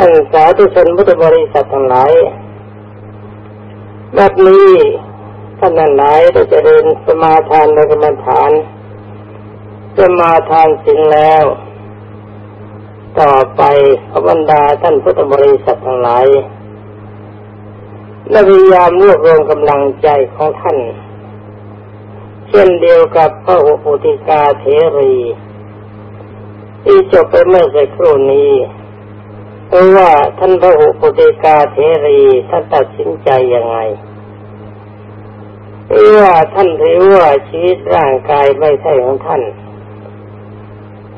ท่านสาธุชนพุทธบริษัททั้งหลายแบบนี้ท่านนั้นหลายได้เจริญสมาทานในกรรมฐานสมาทานสิ่งแล้ว ต่อไปพระบรรดาท่านพุทธบริษัททั้งหลายและพยายามรวบรวมกำลังใจของท่าน เช่นเดียวกับพระอุปติกาเทรี ที่จบไปเมื่อสักครู่นี้ เพราะว่าท่านพระอุปติกาเทรีท่านตัดสินใจยังไงหรือว่าท่านถือว่าชีวิตร่างกายไม่ใช่ของท่าน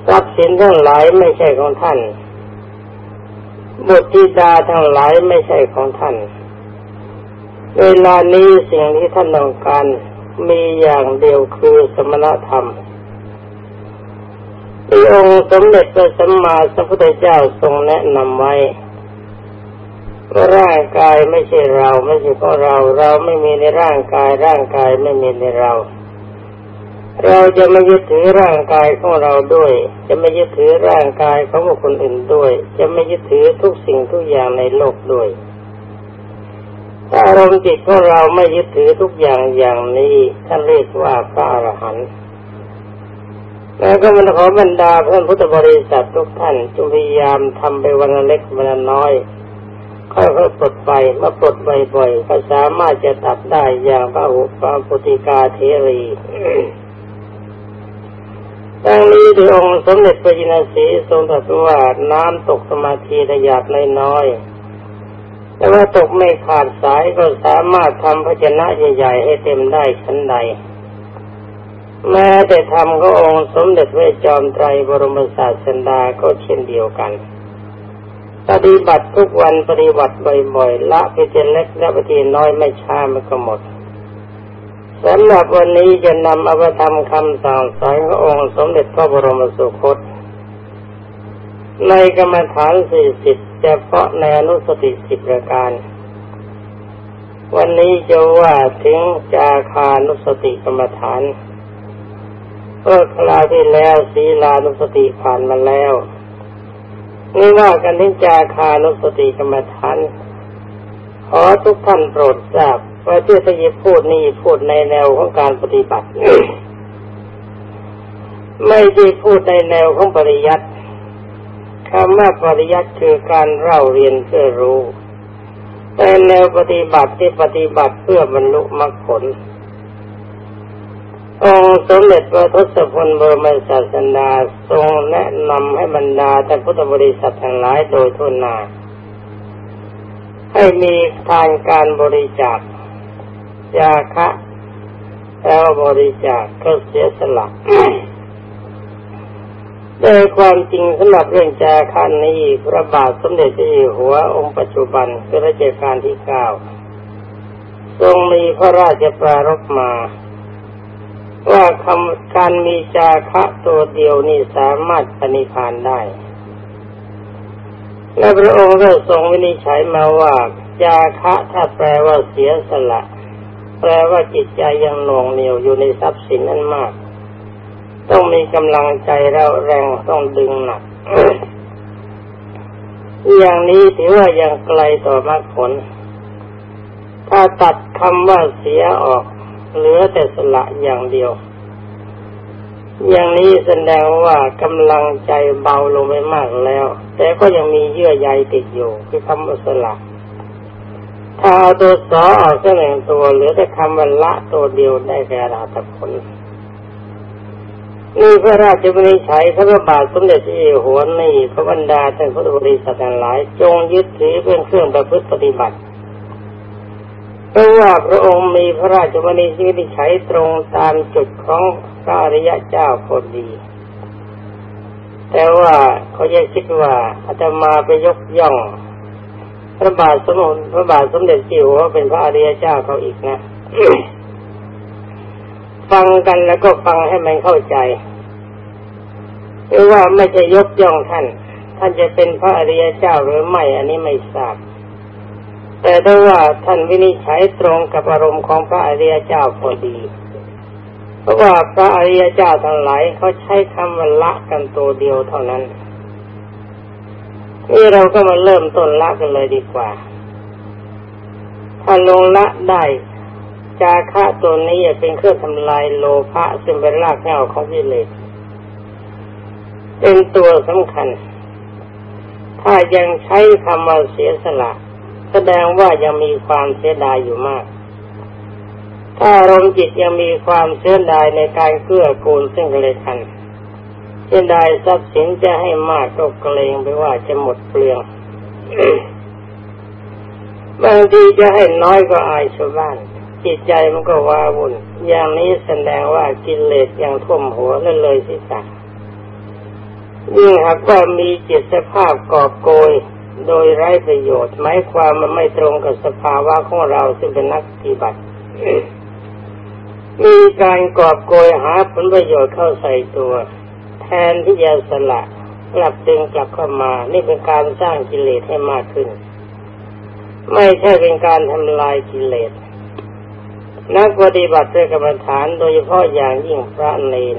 ทรัพย์สินทั้งหลายไม่ใช่ของท่านบุตรธิดาทั้งหลายไม่ใช่ของท่าน เวลานี้สิ่งที่ท่านต้องการมีอย่างเดียวคือสมณธรรม ที่องค์สมเด็จพระสัมมาสัมพุทธเจ้าทรงแนะนำไว้ว่าร่างกายไม่ใช่เราไม่ใช่ของเรา เราไม่มีในร่างกายร่างกายไม่มีในเรา เราจะไม่ยึดถือร่างกายของเราด้วย จะไม่ยึดถือร่างกายของบุคคลอื่นด้วย จะไม่ยึดถือทุกสิ่งทุกอย่างในโลกด้วยถ้าอารมณ์จิตของเราไม่ยึดถือทุกอย่างอย่างนี้ท่านเรียกว่าพระอรหันต์ แล้วก็มันขอบรรดาเพื่อนพุทธบริษัททุกท่านจงพยายามทำไปวันเล็กวันน้อยค่อยๆปลดไปเมื่อปลดบ่อยๆก็สามารถจะตัดได้อย่างพระหุปาปุติกาเทรีดังนี้ที่องค์สมเด็จพระจินสีทรงตรัสว่าน้ำตกสมาธิระยะน้อยแต่ว่าตกไม่ขาดสายก็สามารถทำภาชนะใหญ่ๆให้เต็มได้ชั้นใด แม้แต่ทำก็องค์สมเด็จพระจอมไตรบรมศาสดาก็เช่นเดียวกัน ปฏิบัติทุกวันปฏิบัติบ่อยๆละไปเจนเล็กละไปทีน้อยไม่ช้ามันก็หมดสำหรับวันนี้จะนำอภิธรรมคำสั่งสอนขององค์สมเด็จพระบรมสุคต ในกรรมฐานสี่สิบเฉพาะในอนุสติสิบประการ วันนี้จะว่าถึงจาคานุสติกรรมฐาน เมื่อคราวที่แล้วศีลานุสติผ่านมาแล้ว นี่ว่ากันที่จาคานุสติกรรมฐานขอทุกท่านโปรดทราบว่าที่ทยีพูดนี่พูดในแนวของการปฏิบัติ ไม่ได้พูดในแนวของปริยัติคำว่าปริยัติคือการเล่าเรียนเพื่อรู้ แต่แนวปฏิบัติที่ปฏิบัติเพื่อบรรลุมรรคผล องค์สมเด็จพระทศพลบรมศาสดาทรงแนะนำให้บรรดาท่านพุทธบริษัททั้งหลายโดยทุนนาให้มีทานการบริจาคยาคะแล้วบริจาคก็เสียสละโดยความจริงสำหรับเรื่องจาคันนี้พระบาทสมเด็จพระเจ้าหัวองค์ปัจจุบันคือรัชกาลที่เก้าทรงมีพระราชปรารภมา ว่าคำการมีจาคะตัวเดียวนี่สามารถปณิพานได้ และพระองค์ได้ทรงวินิจฉัยมาว่า จาคะถ้าแปลว่าเสียสละ แปลว่าจิตใจยังหน่วงเหนียวอยู่ในทรัพย์สินนั้นมาก ต้องมีกำลังใจเราแรงต้องดึงหนัก อย่างนี้ถือว่ายังไกลต่อมรรคผล ถ้าตัดคำว่าเสียออก เหลือแต่สละอย่างเดียว อย่างนี้แสดงว่ากำลังใจเบาลงไปมากแล้ว แต่ก็ยังมีเยื่อใยติดอยู่คือคำสละถ้าเอาตัวสอออกแค่หนึ่งตัวเหลือแต่คำว่าละตัวเดียวได้แก่ราตผลนี่พระราชบริชัยพระบาทสมเด็จที่หัวนี่พระบรรดาท่านพุทธบริษัทหลาย จงยึดถือเป็นเครื่องประพฤติปฏิบัติ เพราะว่าพระองค์มีพระราชมณีที่ใช้ตรงตามจุดของพระอริยะเจ้าพอดี แต่ว่าเขาแยกคิดว่าอาตมาไปยกย่อง พระบาทสมเด็จพระบาทสมเด็จจิ๋วว่าเป็นพระอริยเจ้าเขาอีกนะฟังกันแล้วก็ฟังให้มันเข้าใจหรือว่าไม่จะยกย่องท่าน ท่านจะเป็นพระอริยเจ้าหรือไม่ อันนี้ไม่ทราบ แต่ถ้ว่าท่านวินิจฉัยตรงกับอารมณ์ของพระอริยเจ้าพอดี เพราะว่าพระอริยเจ้าทั้งหลายเขาใช้คำว่าละกันตัวเดียวเท่านั้นนี่เราก็มาเริ่มต้นละกันเลยดีกว่า ถ้าลงละได้จาคะตัวนี้เป็นเครื่องทำลายโลภะซึ่งเป็นรากเหง้าของกิเลสเป็นตัวสำคัญ ถ้ายังใช้คำว่าเสียสละ แสดงว่ายังมีความเสียดายอยู่มาก ถ้าอารมณ์จิตยังมีความเสียดายในการเกื้อกูลซึ่งกันและกันเสียดายทรัพย์สินจะให้มากก็เกรงไปว่าจะหมดเปลืองบางทีจะให้น้อยก็อายชาวบ้าน จิตใจมันก็ว้าวุ่น อย่างนี้แสดงว่ากิเลสยังท่วมหัวและเลยสิสักยิ่งหากว่ามีจิตสภาพกอบโกย โดยไร้ประโยชน์หมายความมันไม่ตรงกับสภาวะของเราซึ่งเป็นนักปฏิบัติ มีการกอบโกยหาผลประโยชน์เข้าใส่ตัว แทนที่จะสละกลับดึงกลับเข้ามา นี่เป็นการสร้างกิเลสให้มากขึ้น ไม่ใช่เป็นการทำลายกิเลสนักปฏิบัติด้วยกรรมฐานโดยเฉพาะอย่างยิ่งพระเนร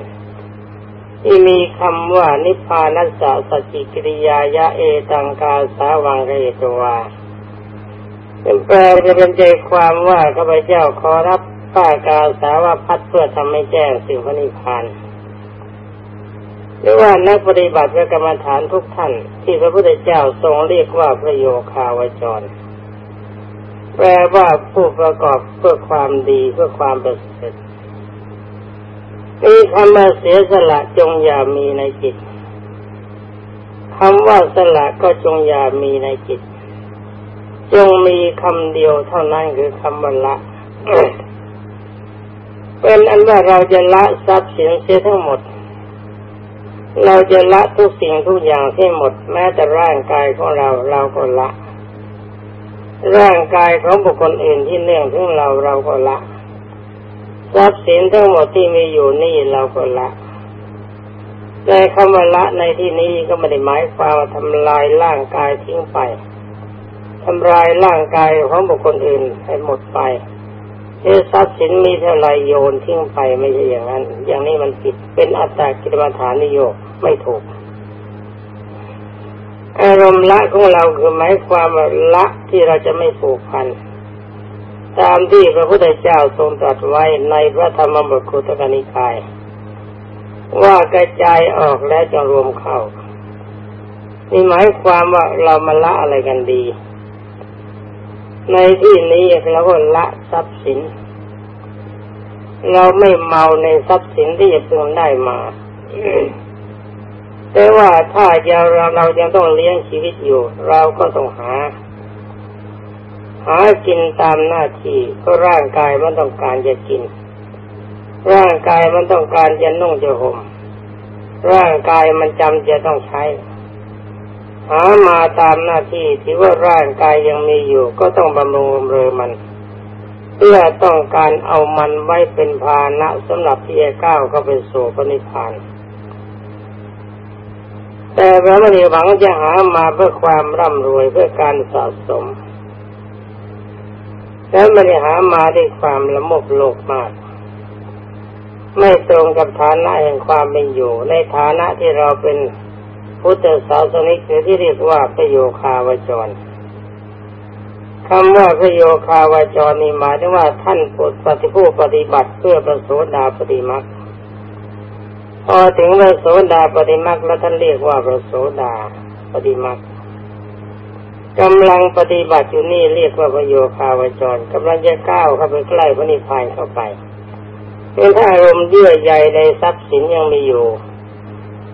ที่มีคำว่านิพพานัสสะสจิกิริยายะเอตังกาสาวังเรตวาเป็นแปลจะเป็นใจความว่าข้าพเจ้าขอรับป้ากาสาวพัดเพื่อทำให้แจ้งสิ่งพระนิพพานหรือว่านักปฏิบัติกรรมฐานทุกท่าน ที่พระพุทธเจ้าทรงเรียกว่าพระโยคาวจร แปลว่าผู้ประกอบเพื่อความดีเพื่อความประเสริฐ นี่คำว่าเสียสละจงอย่ามีในจิตคำว่าสละก็จงอย่ามีในจิต จงมีคำเดียวเท่านั้นคือคำว่าละเป็นอันว่าเราจะละทรัพย์สินเสียทั้งหมด เราจะละทุกสิ่งทุกอย่างที่หมด แม้แต่ร่างกายของเราเราก็ละ ร่างกายของบุคคลอื่นที่เนื่องถึงเราเราก็ละ ทรัพย์สินทั้งหมดที่มีอยู่นี่เราก็ละแต่คำว่าละในที่นี้ก็ไม่ได้หมายความว่าทำลายร่างกายทิ้งไปทำลายร่างกายของบุคคลอื่นให้หมดไปเอ่ทรัพย์สินมีเท่าไรโยนทิ้งไปไม่ใช่อย่างนั้น อย่างนี้มันผิดเป็นอัตตากิรมฐานนิโยไม่ถูก อารมณ์ละของเราคือหมายความว่าละที่เราจะไม่ผูกพัน ตามที่พระพุทธเจ้าทรงตรัสไว้ในพระธรรมบทคุตกนิกาย ว่ากระจายออกและจะรวมเข้านี่หมายความว่าเรามาละอะไรกันดี ในที่นี้เราก็ละทรัพย์สิน เราไม่เมาในทรัพย์สินที่จะเพิ่งได้มา แต่ว่าถ้าเราเรายังต้องเลี้ยงชีวิตอยู่ เราก็ต้องหา หากินตามหน้าที่ก็ร่างกายมันต้องการจะกิน ร่างกายมันต้องการจะนุ่งจะห่มร่างกายมันจำจะต้องใช้ หามาตามหน้าที่ที่ว่าร่างกายยังมีอยู่ ก็ต้องบำรุงเรือมัน เพื่อต้องการเอามันไว้เป็นภาณะสำหรับที่จะก้าวเข้าไปสู่พระนิพพานแต่พระมณีหวังจะหามาเพื่อความร่ำรวยเพื่อการสะสม แล้วไม่ได้หามาด้วยความละโมบโลกมาก ไม่ตรงกับฐานะแห่งความเป็นอยู่ ในฐานะที่เราเป็นพุทธศาสนิกหรือที่เรียกว่าประโยคาวจรคำว่าประโยคาวจรนี่หมายถึงว่าท่านปฏิผู้ปฏิบัติเพื่อประโสดาปฏิมักพอถึงประโสดาปฏิมักแล้วท่านเรียกว่าประโสดาปฏิมัก กำลังปฏิบัติอยู่นี่เรียกว่าประโยคาวจรกำลังจะก้าวเข้าไปใกล้พระนิพพานเข้าไปเป็นถ้าอารมณ์เยื่อใยในทรัพย์สินยังมีอยู่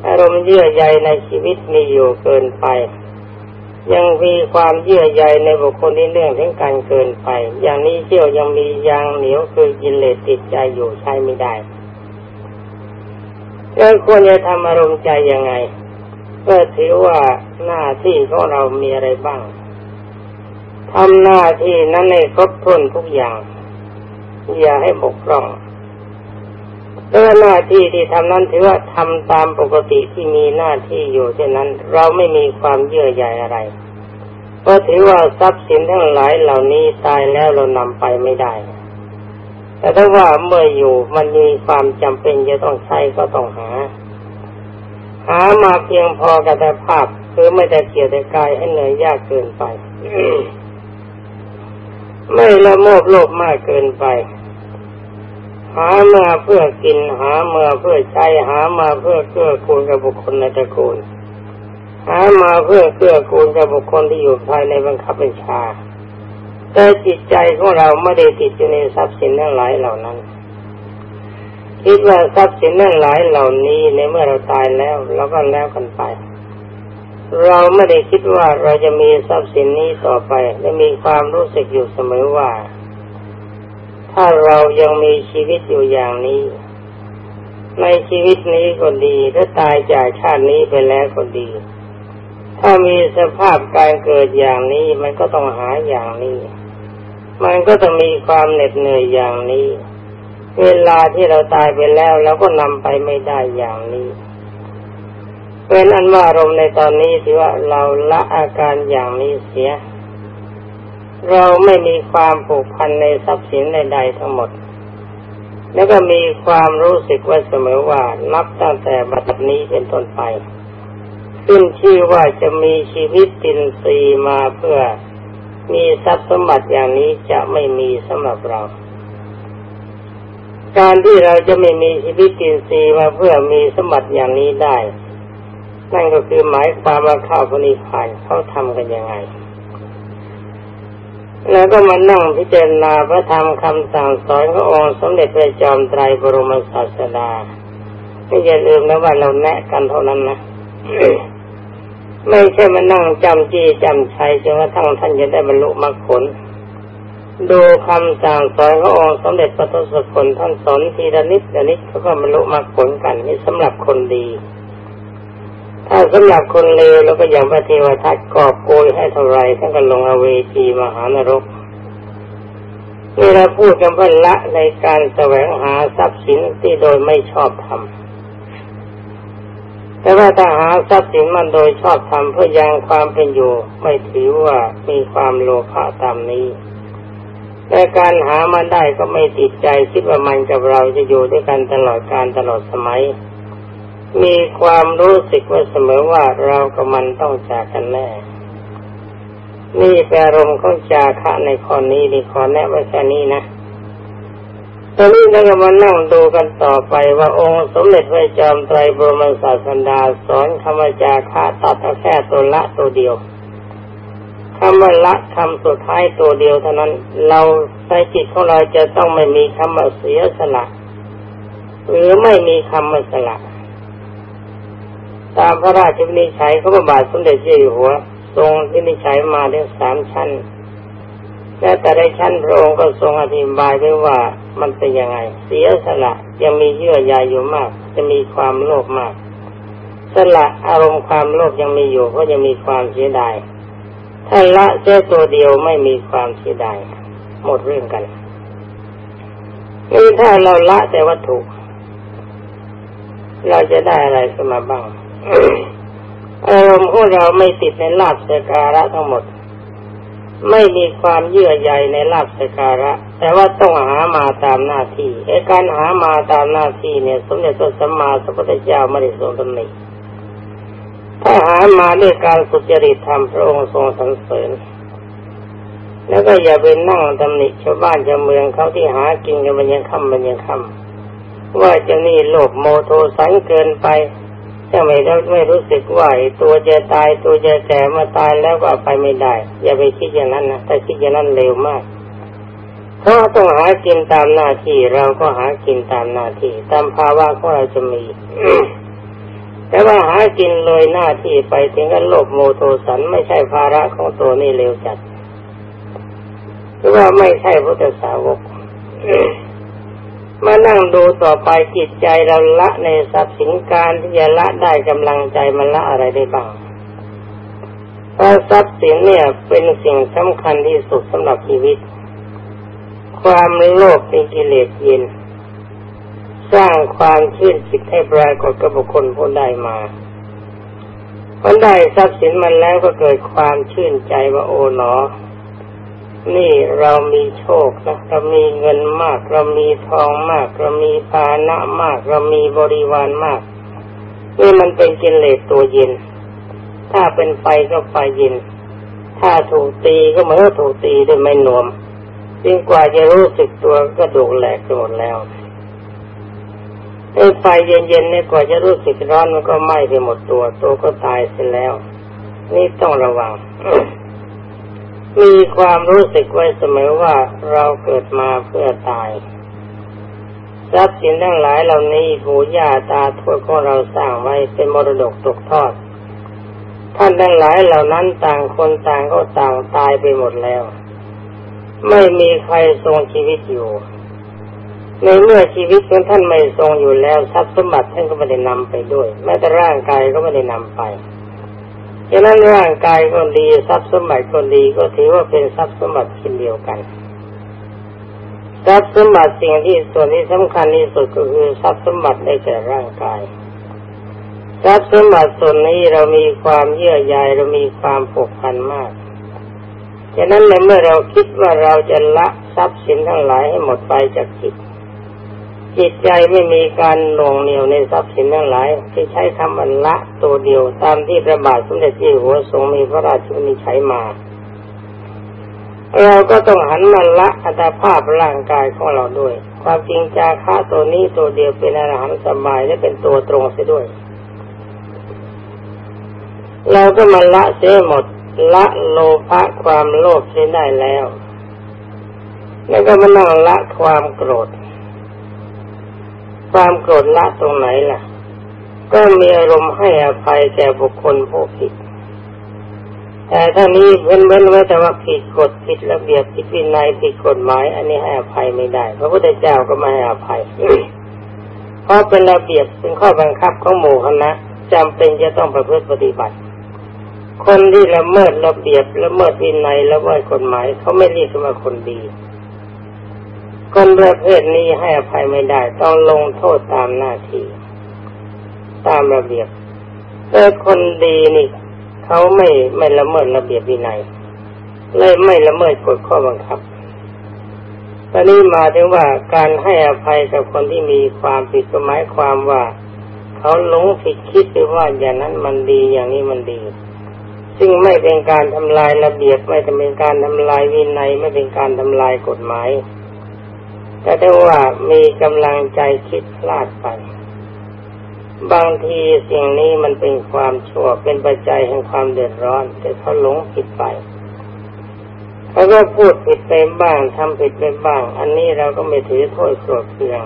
อารมณ์เยื่อใยในชีวิตมีอยู่เกินไป ยังมีความเยื่อใยในบุคคลที่เรื่องถึงการเกินไป อย่างนี้เชี่ยวยังมียางเหนียวคือกินเลสติดใจอยู่ใช้ไม่ได้แล้วควรจะทำอารมณ์ใจยังไง ก็ถือว่าหน้าที่ของเรามีอะไรบ้างทำหน้าที่นั้นในครบถ้วนทุกอย่าง อย่าให้บกพร่องเมื่อหน้าที่ที่ทำนั้นถือว่าทำตามปกติที่มีหน้าที่อยู่เช่นนั้น เราไม่มีความเยื่อใยอะไรเพราะถือว่าทรัพย์สินทั้งหลายเหล่านี้ตายแล้วเรานำไปไม่ได้ แต่ถ้าว่าเมื่ออยู่มันมีความจำเป็นจะต้องใช้ก็ต้องหา หามาเพียงพอกับแต่ภาพคือไม่แต่เกียรติกายให้เหนื่อยยากเกินไป ไม่ละโมบโลภมากเกินไป หามาเพื่อกินหามาเพื่อใช้หามาเพื่อเกื้อกูลกับบุคคลในตระกูลหามาเพื่อเกื้อกูลกับบุคคลที่อยู่ภายในบังคับบัญชาแต่จิตใจของเราไม่ได้ติดอยู่ในทรัพย์สินทั้งหลายเหล่านั้น คิดว่าทรัพย์สินนั่นหลายเหล่านี้ในเมื่อเราตายแล้วเราก็แล้วกันไป เราไม่ได้คิดว่าเราจะมีทรัพย์สินนี้ต่อไปและมีความรู้สึกอยู่เสมอว่า ถ้าเรายังมีชีวิตอยู่อย่างนี้ ในชีวิตนี้ก็ดีถ้าตายจากชาตินี้ไปแล้วก็ดี ถ้ามีสภาพการเกิดอย่างนี้มันก็ต้องหาอย่างนี้ มันก็ต้องมีความเหน็ดเหนื่อยอย่างนี้ เวลาที่เราตายไปแล้วเราก็นำไปไม่ได้อย่างนี้เป็นอันว่าอารมณ์ในตอนนี้ถือว่าเราละอาการอย่างนี้เสีย เราไม่มีความผูกพันในทรัพย์สินใดๆทั้งหมด แล้วก็มีความรู้สึกว่าเสมอว่านับตั้งแต่บัดนี้เป็นต้นไป ขึ้นชื่อว่าจะมีชีวิตตินซีมาเพื่อมีทรัพย์สมบัติอย่างนี้จะไม่มีสำหรับเรา การที่เราจะไม่มีชีวิตกินซีมาเพื่อมีสมบัติอย่างนี้ได้ นั่นก็คือหมายความว่าเข้าพนิพานเขาทำกันยังไง แล้วก็มานั่งพิจารณาพระธรรมคำสั่งสอนขององค์สมเด็จพระจอมไตรบรมศาสดาไม่อย่าลืมนะว่าเราแนะกันเท่านั้นนะไม่ใช่มานั่งจำจี้จำชัยจนกระทั่งท่านจะได้บรรลุมรรคผล ดูคำสั่งสอนขององค์สมเด็จพระทศพลท่านสอนทีละนิดละนิดเขาก็บรรลุมรรคผลกันนี่สำหรับคนดี ถ้าสำหรับคนเลวแล้วก็อย่างพระเทวทัตกอบโกยให้เท่าไรท่านก็ลงอเวจีมหานรกนี่เราพูดกันเพื่อละในการแสวงหาทรัพย์สินที่โดยไม่ชอบทำแต่ว่าถ้าหาทรัพย์สินมันโดยชอบทำเพื่อยังความเป็นอยู่ ไม่ถือว่ามีความโลภะตามนี้ แต่การหามาได้ก็ไม่ติดใจคิดว่ามันกับเราจะอยู่ด้วยกันตลอดการตลอดสมัย มีความรู้สึกว่าเสมอว่าเรากับมันต้องจากกันแน่นี่แปรรมของจาคะในข้อนี้ดีขอแนะไว้แค่นี้นะตอนนี้เราก็มานั่งดูกันต่อไปว่าองค์สมเด็จพระจอมไตรบรมศาสดาสอนคำว่าจาคะตัดแค่ตัวละตัวเดียว คำว่าละคำสุดท้ายตัวเดียวเท่านั้น เราในจิตของเราจะต้องไม่มีคำว่าเสียสละ หรือไม่มีคำว่าสละ ตามพระราชวินิจฉัยเขาบาทสมเด็จเจ้าอยู่หัว ทรงวินิจฉัยมาถึงสามชั้นและแต่ในชั้นพระองค์ก็ทรงอธิบายไว้ว่ามันเป็นยังไง เสียสละยังมีเยื่อใยอยู่มาก จะมีความโลภมาก สละอารมณ์ความโลภยังมีอยู่ก็ยังมีความเสียดาย ถ้าละแค่ตัวเดียวไม่มีความเสียดายหมดเรื่องกันนี่ถ้าเราละแต่วัตถุ เราจะได้อะไรขึ้นมาบ้างอารมณ์ของเราไม่ติดในลาบสการะทั้งหมด ไม่มีความเยื่อใยในลาบสการะ แต่ว่าต้องหามาตามหน้าที่ไอ้การหามาตามหน้าที่เนี่ย สมเด็จพระสัมมาสัมพุทธเจ้าไม่ได้ทรงตำหนิ ถ้าหามาด้วยการสุจริตธรรมพระองค์ทรงสรรเสริญ แล้วก็อย่าไปนั่งตำหนิชาวบ้านชาวเมืองเขาที่หากินกันมันยังค่ำมันยังค่ำว่าจะนี่โลภโมโทสันเกินไปจะไม่ได้ไม่รู้สึกว่าตัวจะตายตัวจะแก่มาตายแล้วก็ไปไม่ได้ อย่าไปคิดอย่างนั้นนะถ้าคิดอย่างนั้นเร็วมากถ้าต้องหากินตามหน้าที่เราก็หากินตามหน้าที่ ตามภาวะของเราจะมี แต่ว่าหากินเลยหน้าที่ไปถึงกันโลภโมโทสันไม่ใช่ภาระของตัวนี่เร็วจัดหรือว่าไม่ใช่พุทธสาวกมานั่งดูต่อไปจิตใจเราละในทรัพย์สินการที่จะละได้กำลังใจมันละอะไรได้บ้างเพราะทรัพย์สินเนี่ยเป็นสิ่งสำคัญที่สุดสำหรับชีวิต ความโลภเป็นกิเลสเย็น สร้างความชื่นจิตให้ปรากฏกับบุคคลผู้ได้มาคนได้ทรัพย์สินมันแล้วก็เกิดความชื่นใจว่าโอ๋หนอ นี่เรามีโชคนะเรามีเงินมาก เรามีทองมาก เรามีภานะมาก เรามีบริวารมาก นี่มันเป็นกิเลสตัวเย็น ถ้าเป็นไฟก็ไฟเย็น ถ้าถูกตีก็เหมือนถูกตีด้วยไม่นวมยิ่งกว่าจะรู้สึกตัวก็ดูกแหลกหมดแล้ว ไอ้ไฟเย็นๆเนี่ยกว่าจะรู้สึกร้อนมันก็ไหม้ไปหมดตัว ตัวก็ตายเสียแล้ว นี่ต้องระวัง มีความรู้สึกไว้เสมอว่าเราเกิดมาเพื่อตายทรัพย์สินทั้งหลายเหล่านี้ปู่ย่าตาทวดของเราสร้างไว้เป็นมรดกตกทอด ท่านทั้งหลายเหล่านั้นต่างคนต่างก็ต่างตายไปหมดแล้ว ไม่มีใครทรงชีวิตอยู่ ในเมื่อชีวิตของท่านไม่ทรงอยู่แล้วทรัพย์สมบัติท่านก็ไม่ได้นำไปด้วยแม้แต่ร่างกายก็ไม่ได้นำไปฉะนั้นร่างกายก็ดีทรัพย์สมบัติก็ดีก็ถือว่าเป็นทรัพย์สมบัติชิ้นเดียวกันทรัพย์สมบัติสิ่งที่ส่วนที่สำคัญที่สุดก็คือทรัพย์สมบัติในแก่ร่างกายทรัพย์สมบัติส่วนนี้เรามีความเยื่อใยเรามีความผูกพันมากฉะนั้นในเมื่อเราคิดว่าเราจะละทรัพย์สินทั้งหลายให้หมดไปจากจิต จิตใจไม่มีการหน่วงเหนียวในทรัพย์สินทั้งหลาย ที่ใช้คำอันละตัวเดียวตามที่พระบาทสมเด็จเจ้าหัวทรงมีพระราชวินิจฉัยมาเราก็ต้องหันมาละอัตภาพร่างกายของเราด้วย ความจริงจาค่าตัวนี้ตัวเดียวเป็นอรหันต์สบายและเป็นตัวตรงเสียด้วย เราก็มาละเสียหมด ละโลภะความโลภเสียได้แล้ว แล้วก็มานั่งละความโกรธ ความโกรธละตรงไหนล่ะ ก็มีอารมณ์ให้อภัยแก่บุคคลผู้ผิด แต่ถ้านี้เว้นเว้นไว้แต่ว่าผิดกฎผิดระเบียบผิดวินัยผิดกฎหมาย อันนี้ให้อภัยไม่ได้ พระพุทธเจ้าก็ไม่ให้อภัย เพราะเป็นระเบียบเป็นข้อบังคับของหมู่คณะจำเป็นจะต้องประพฤติปฏิบัติ คนที่ละเมิดระเบียบละเมิดวินัยละเมิดกฎหมายเขาไม่เรียกว่าคนดี คนประเภทนี้ให้อภัยไม่ได้ต้องลงโทษตามหน้าที่ ตามระเบียบแต่คนดีนี่เขาไม่ไม่ละเมิดระเบียบวินัยเลยไม่ละเมิดกฎข้อบังคับตอนนี้มาถึงว่าการให้อภัยกับคนที่มีความผิดก็หมายความว่า เขาหลงผิดคิดหรือว่าอย่างนั้นมันดีอย่างนี้มันดี ซึ่งไม่เป็นการทำลายระเบียบไม่เป็นการทำลายวินัยไม่เป็นการทำลายกฎหมาย แต่ถ้าว่ามีกำลังใจคิดพลาดไป บางทีสิ่งนี้มันเป็นความชั่วเป็นปัจจัยแห่งความเดือดร้อน แต่เขาหลงผิดไปเขาก็พูดผิดไปบ้างทำผิดไปบ้าง อันนี้เราก็ไม่ถือโทษโกรธเคือง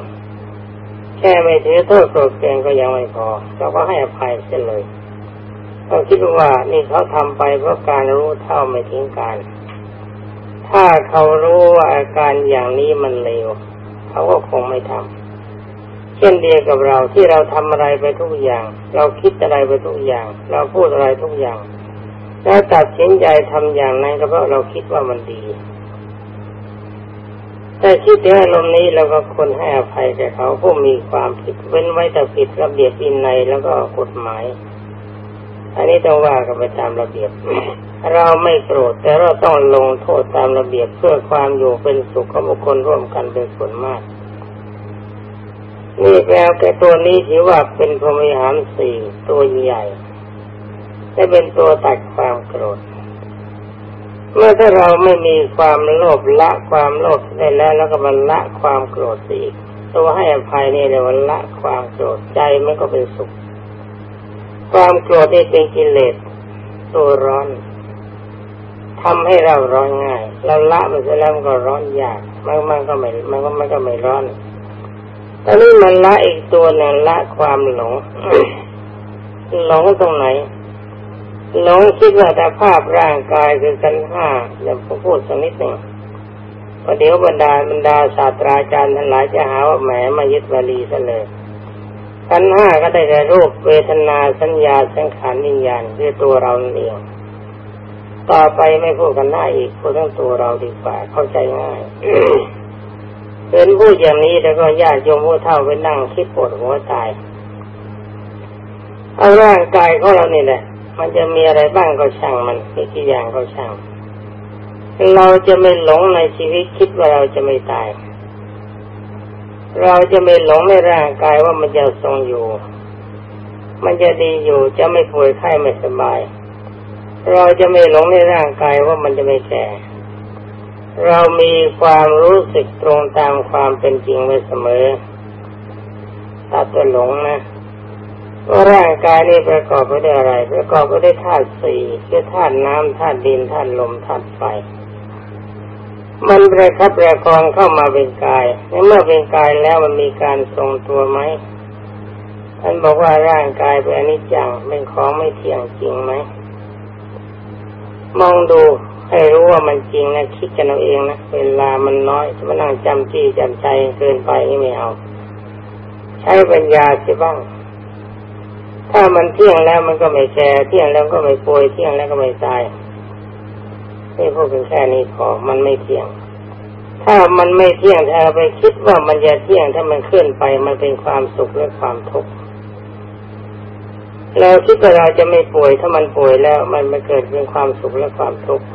แค่ไม่ถือโทษโกรธเคืองก็ยังไม่พอเราก็ให้อภัยเสียเลยเขาคิดว่านี่เขาทำไปเพราะการรู้เท่าไม่ทิ้งการถ้าเขารู้ว่าอาการอย่างนี้มันเลว เขาก็คงไม่ทำเช่นเดียวกับเราที่เราทำอะไรไปทุกอย่าง เราคิดอะไรไปทุกอย่าง เราพูดอะไรทุกอย่างแล้วตัดสินใจทำอย่างนั้นก็เพราะเราคิดว่ามันดี แต่คิดถึงอารมณ์นี้เราก็คนให้อภัยแก่เขาผู้มีความผิดเว้นไว้แต่ผิดระเบียบอินในแล้วก็กฎหมาย อันนี้ต้องว่ากันไปตามระเบียบ เราไม่โกรธแต่เราต้องลงโทษตามระเบียบเพื่อความอยู่เป็นสุขของบุคคลร่วมกันเป็นส่วนมาก นี่แปลแต่ตัวนี้ถือว่าเป็นพรหมิหารสี่ตัวใหญ่จะเป็นตัวตัดความโกรธ เมื่อถ้าเราไม่มีความโลภละความโลภได้แล้วแล้วก็มันละความโกรธอีกตัวให้อภัยนี่เรียกว่าละความโกรธใจมันก็เป็นสุข ความโกรธนี่เป็นกิเลสตัวร้อนทำให้เราร้อนง่าย เราละมันเสร็จแล้วมันก็ร้อนยากมันมันก็ไม่มันก็มันก็ไม่ร้อนตอนนี้มันละอีกตัวหนึ่งละความหลงหลงตรงไหนหลงคิดว่าแต่ภาพร่างกายคือกันห้าเดี๋ยวผมพูดสักนิดหนึ่งประเดี๋ยวบรรดาบรรดาศาสตราจารย์ทั้งหลายจะหาว่าแหมมายึดวลีซะเลย กันห้าก็ได้แก่รูปเวทนาสัญญาสังขารวิญญาณคือตัวเราเองต่อไปไม่พูดกันหน้าอีกพูดทั้งตัวเราดีกว่าเข้าใจง่ายเห็นพูดอย่างนี้แล้วก็ญาติโยมผู้เฒ่าไปนั่งคิดปวดหัวตายเอาร่างกายของเรานี่แหละ มันจะมีอะไรบ้างก็ช่างมันมีกี่อย่างก็ช่าง เราจะไม่หลงในชีวิตคิดว่าเราจะไม่ตาย เราจะไม่หลงในร่างกายว่ามันจะทรงอยู่ มันจะดีอยู่จะไม่ป่วยไข้ไม่สบาย เราจะไม่หลงในร่างกายว่ามันจะไม่แก่ เรามีความรู้สึกตรงตามความเป็นจริงไว้เสมอถ้าตัวหลงนะว่าร่างกายนี้ประกอบไปด้วยอะไร ประกอบไปด้วยธาตุสี่คือธาตุน้ำธาตุดินธาตุลมธาตุไฟ มันประคับประคองเข้ามาเป็นกายในเมื่อเป็นกายแล้วมันมีการทรงตัวไหมท่านบอกว่าร่างกายเป็นอนิจจังเป็นของไม่เที่ยงจริงไหมมองดูให้รู้ว่ามันจริงนะคิดกันเอาเองนะเวลามันน้อยจะมานั่งจำจี้จำใจเกินไปนี่ไม่เอา ใช้ปัญญาสิบ้าง ถ้ามันเที่ยงแล้วมันก็ไม่แก่เที่ยงแล้วก็ไม่ป่วยเที่ยงแล้วก็ไม่ตาย นี่พูดเพียงแค่นี้พอมันไม่เที่ยง ถ้ามันไม่เที่ยงถ้าเราไปคิดว่ามันจะเที่ยงถ้ามันเคลื่อนไปมันเป็นความสุขและความทุกข์เราคิดว่าเราจะไม่ป่วยถ้ามันป่วยแล้ว มันไม่เกิดเป็นความสุขและความทุกข์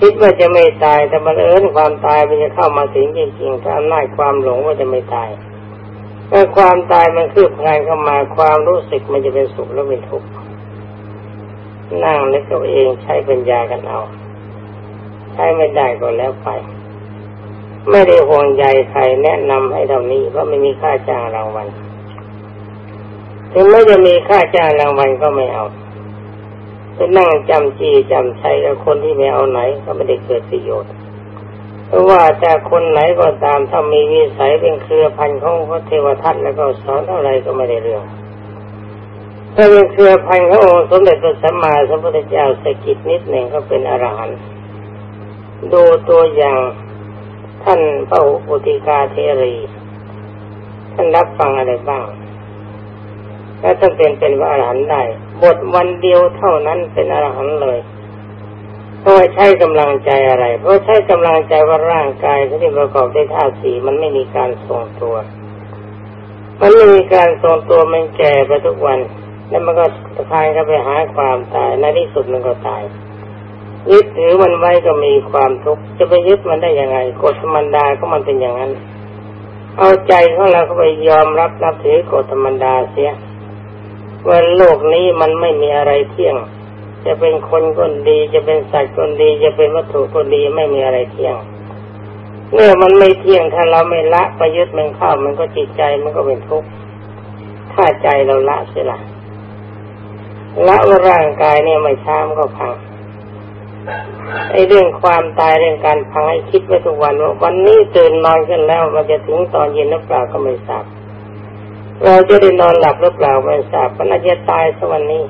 คิดว่าจะไม่ตายแต่มันเอิญความตายมันจะเข้ามาถึงจริงๆถ้าอำนาจความหลงว่าจะไม่ตายเมื่อความตายมันคืบคลานเข้ามาความรู้สึกมันจะเป็นสุขและเป็นทุกข์ นั่งนึกตัวเองใช้ปัญญากันเอา ใช้ไม่ได้ก็แล้วไป ไม่ได้ห่วงใยใครแนะนำให้เท่านี้ว่าะไม่มีค่าจ้างรางวัลถึงไม่จะมีค่าจ้างรางวัลก็ไม่เอาจะนั่งจำจีจำใช้กับคนที่ไม่เอาไหนก็ไม่ได้เกิดประโยชน์ เพราะว่าแต่คนไหนก็ตามถ้ามีวิสัยเป็นเครือพันของพระเทวทัตแล้วก็สอนเท่าไรก็ไม่ได้เรื่อง ถ้าเป็นเครือพันขององค์สมเด็จพระสัมมาสัมพุทธเจ้าสกิดนิดหนึ่งก็เป็นอรหันต์ดูตัวอย่างท่านพระอุติกาเทรี ท่านรับฟังอะไรบ้างถ้าท่านเป็นเป็นพระอรหันต์ได้บทวันเดียวเท่านั้นเป็นอรหันต์เลยเพราะใช้กำลังใจอะไร เพราะใช้กำลังใจว่าร่างกายที่ประกอบด้วยธาตุสีมันไม่มีการทรงตัว มันไม่มีการทรงตัวมันแก่ไปทุกวัน แล้วมันก็ทายเข้าไปหาความตายในที่สุดมันก็ตายยึดถือมันไว้ก็มีความทุกข์จะไปยึดมันได้ยังไงกฎธรรมดาก็มันเป็นอย่างนั้น เอาใจของเราเข้าไปยอมรับนับถือกฎธรรมดาเสียว่าโลกนี้มันไม่มีอะไรเที่ยง จะเป็นคนคนดี จะเป็นสัตว์คนดี จะเป็นวัตถุคนดีไม่มีอะไรเที่ยงเมื่อมันไม่เที่ยงถ้าเราไม่ละไปยึดมันเข้ามันก็จิตใจมันก็เป็นทุกข์ถ้าใจเราละเสียละ ละว่าร่างกายเนี่ยไม่ช้ามก็พังไอ้เรื่องความตายเรื่องการพังให้คิดไว้ทุกวันว่าวันนี้ตื่นนอนขึ้นแล้วมันจะถึงตอนเย็นหรือเปล่าก็ไม่ทราบเราจะได้นอนหลับหรือเปล่าไม่ทราบมันอาจจะตายสักวันนี้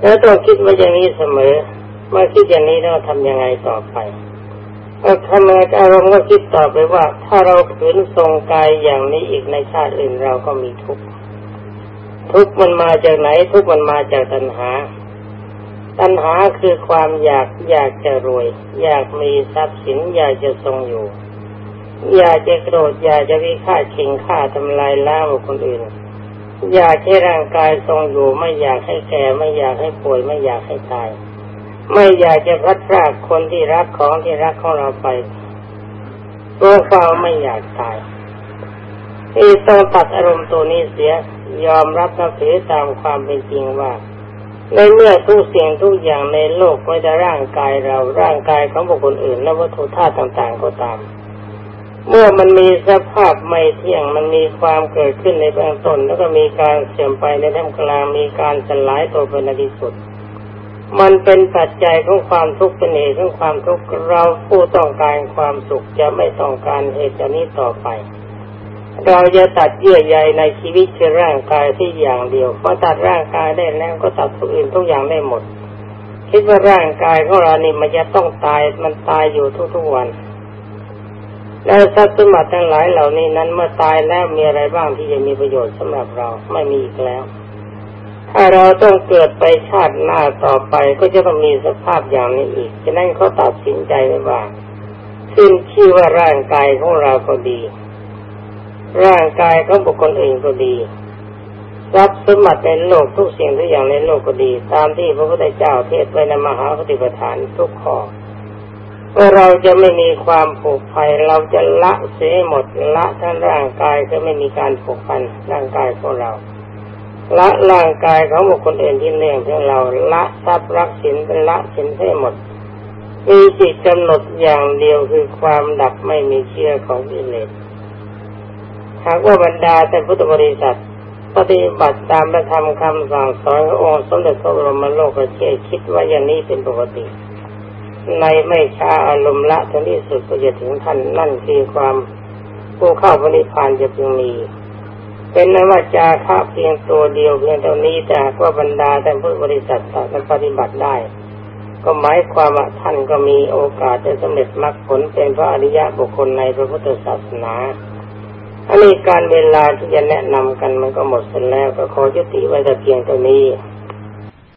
แล้วต้องคิดไว่าอย่างนี้เสมอเมื่อคิดอย่างนี้แล้วทำยังไงต่อไปก็ทำไงอารมณ์ก็คิดต่อไปว่า ถ้าเราขืนทรงกายอย่างนี้อีกในชาติอื่นเราก็มีทุกข์ ทุกมันมาจากไหน ทุกมันมาจากตัณหา ตัณหาคือความอยากอยากจะรวย อยากมีทรัพย์สินอยากจะทรงอยู่ อยากจะโกรธอยากจะวิฆาตชิงฆ่าทำลายล้างคนอื่น อยากให้ร่างกายทรงอยู่ ไม่อยากให้แก่ไม่อยากให้ป่วยไม่อยากให้ตาย ไม่อยากจะพัดพรากคนที่รักของที่รักของเราไปตัวเฝ้าไม่อยากตายที่ต้องตัดอารมณ์ตัวนี้เสีย ยอมรับนับถือตามความเป็นจริงว่าในเมื่อทุกเสิ่งทุกอย่างในโลกไม่ได้ร่างกายเราร่างกายของบุคคลอื่น และวัตถุธาตุต่างๆก็ตาม เมื่อมันมีสภาพไม่เที่ยงมันมีความเกิดขึ้นในเบื้องต้น แล้วก็มีการเสื่อมไปในท่ามกลางมีการสลายตัวเป็นที่สุด มันเป็นปัจจัยของความทุกข์เป็นเหตุของความทุกข์เราผู้ต้องการความสุขจะไม่ต้องการเหตุนี้ต่อไป เราจะตัดเยื่อใยในชีวิตคือร่างกายที่อย่างเดียวพอตัดร่างกายได้แล้วก็ตัดทุกอื่นทุกอย่างได้หมด คิดว่าร่างกายของเรานี่มันจะต้องตายมันตายอยู่ทุกๆวัน และทรัพย์สมบัติทั้งหลายเหล่านี้นั้นเมื่อตายแล้วมีอะไรบ้างที่จะมีประโยชน์สำหรับเราไม่มีอีกแล้ว ถ้าเราต้องเกิดไปชาติหน้าต่อไปก็จะต้องมีสภาพอย่างนี้อีกฉะนั้นเขาตัดสินใจไว้ว่าขึ้นชื่อว่าร่างกายของเราก็ดี ร่างกายของบุคคลอื่นก็ดีทรัพย์สมบัติในโลกทุกสิ่งทุกอย่างในโลกก็ดี ตามที่พระพุทธเจ้าเทศไว้ในมหาปฏิปทานทุกข้อว่าเราจะไม่มีความผูกพันเราจะละเสียหมดละทั้งร่างกายจะไม่มีการผูกพันร่างกายของเรา ละร่างกายของบุคคลอื่นที่เนื่องถึงเราละทรัพย์รักสินเป็นละสินให้หมด มีจิตกำหนดอย่างเดียวคือความดับไม่มีเชื่อของกิเลส หากว่าบรรดาแต่พุทธบริษัทปฏิบัติตามพระธรรมคำสั่งสอนขององค์สมเด็จพระบรมโลกเจ้าคิดว่าอย่างนี้เป็นปกติ ในไม่ช้าอารมณ์ละถึงที่สุดก็จะถึงท่านนั่นคือความผู้เข้าพระนิพพานจะพึงมี เป็นนว่าจาคะเพียงตัวเดียวเพียงเท่านี้แต่ว่าบรรดาแต่พุทธบริษัทท่านปฏิบัติได้ ก็หมายความว่าท่านก็มีโอกาสจะสำเร็จมรรคผลเป็นพระอริยะบุคคลในพระพุทธศาสนา อันนี้การเวลาที่จะแนะนำกันมันก็หมดสิ้นแล้วก็ขอยุติไว้แต่เพียงเท่านี้